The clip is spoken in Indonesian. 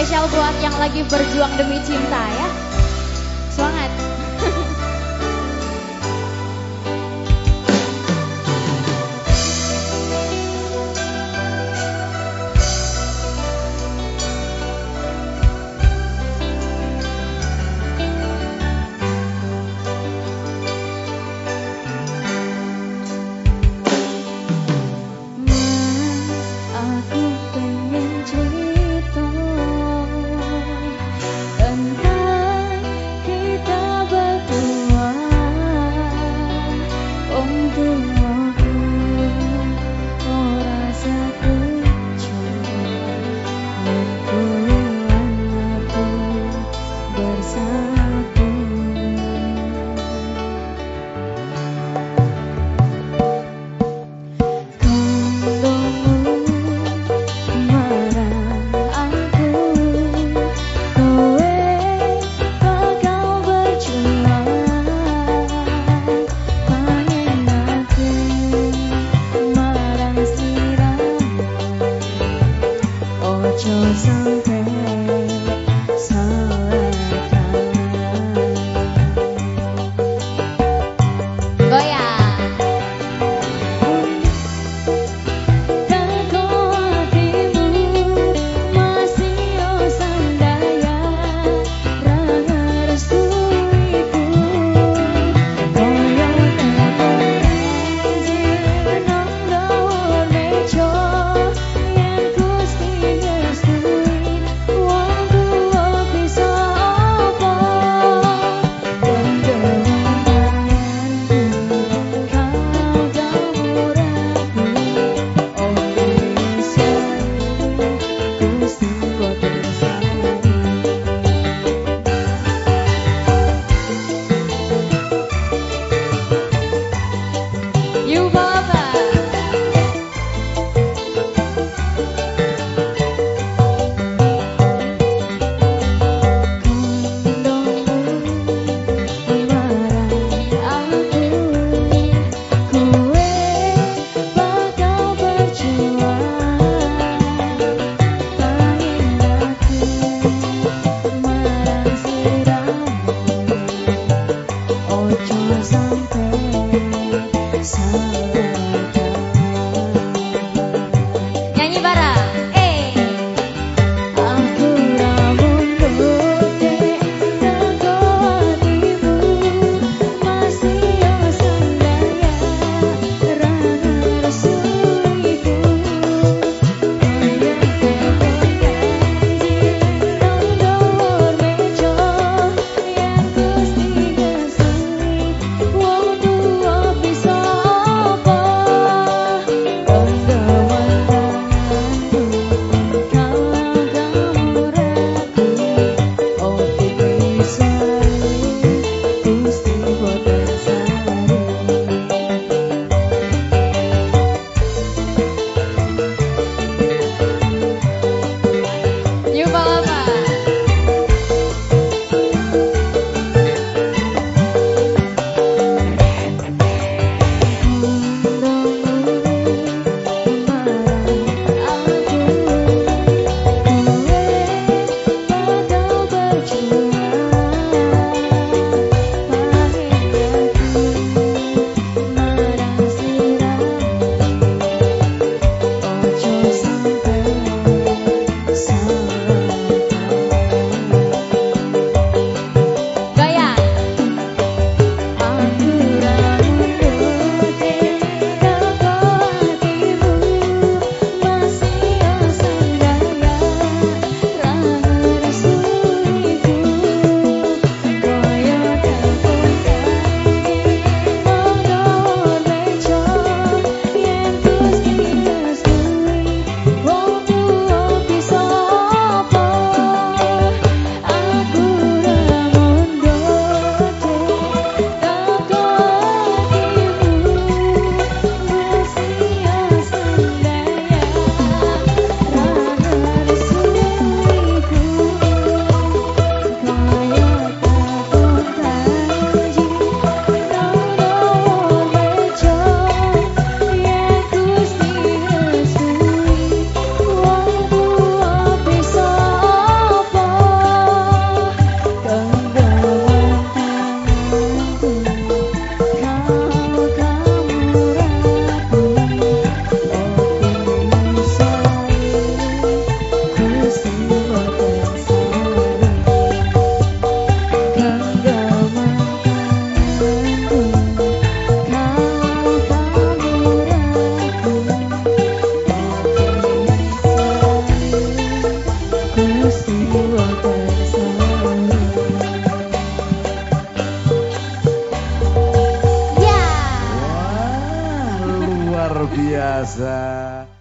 spesial buat yang lagi berjuang demi cinta ya. ना